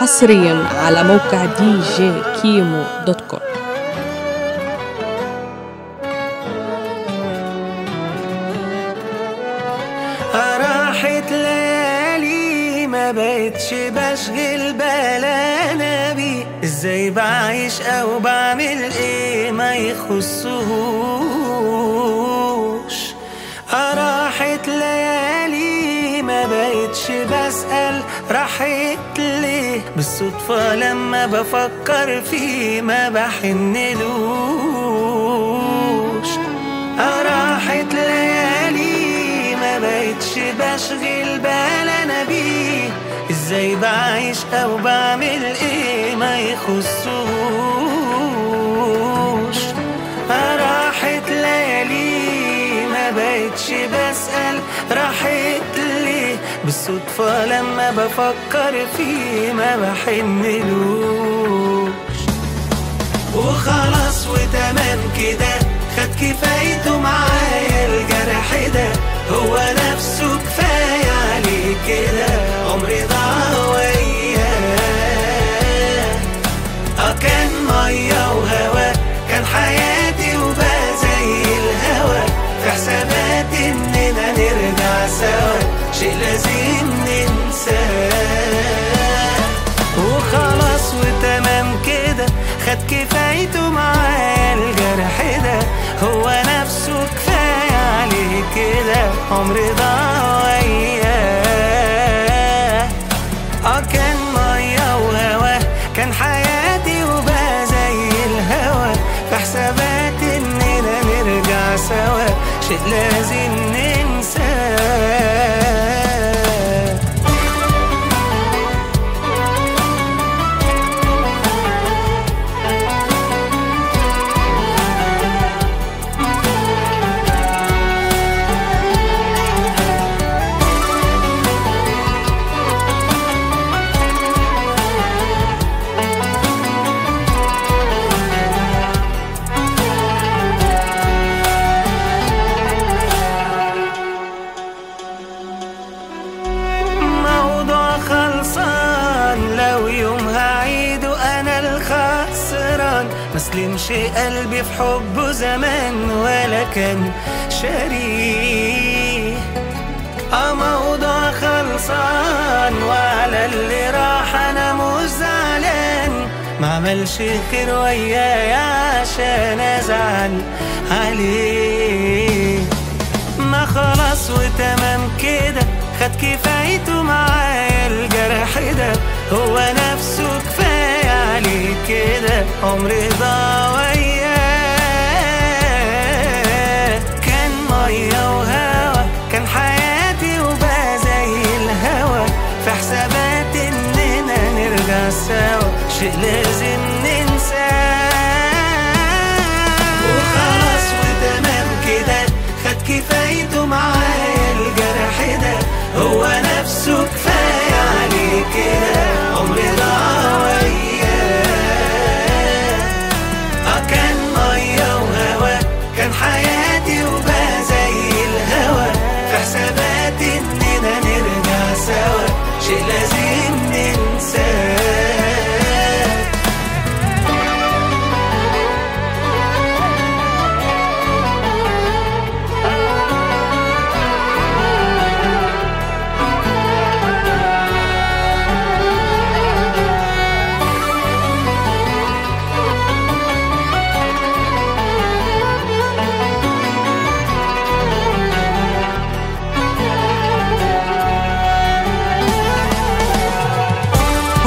حصريا على موقع DJ Kimo dot com. راحت ليالي ما بقتش بشغل بالي أنا بيه إزاي بعيش أو بعمل إيه؟ ما يخصهوش. بالصدفة لما بفكر فيه ما بحنلوش. راحت ليالي ما بقتش بشغل بال أنا بيه إزاي بعيش أو بعمل إيه ما يخصوش. راحت ليالي ما بقتش بسأل راحت بالصدفة لما بفكر فيه ما بحنلوش وخلاص وتمام كده خد كفايته معايا الجرح ده. هو نفسه كفاية عليه كده عمري ضاع وياه آه كان مية وهوا كان حياتي وبقى زي الهوا. في حسابات إننا نرجع سوا. شيء لازم ننساه وخلاص وتمام كده خد كفايته معايا الجرح ده. هو نفسه كفاية عليه كده عمري ضاع وياه آه كان مية وهوا كان حياتي وبقى زي الهوا في حسابات إننا نرجع سوا شيء لازم ننساه مسلمش قلبي في حبه زمان ولا كان شريه آه موضوع خلصان وعلى اللي راح أنا مش زعلان. ما عملش خير ويايا عشان أزعل عليه ما خلاص وتمام كده خد كفايته معايا الجرح ده. هو عليه كده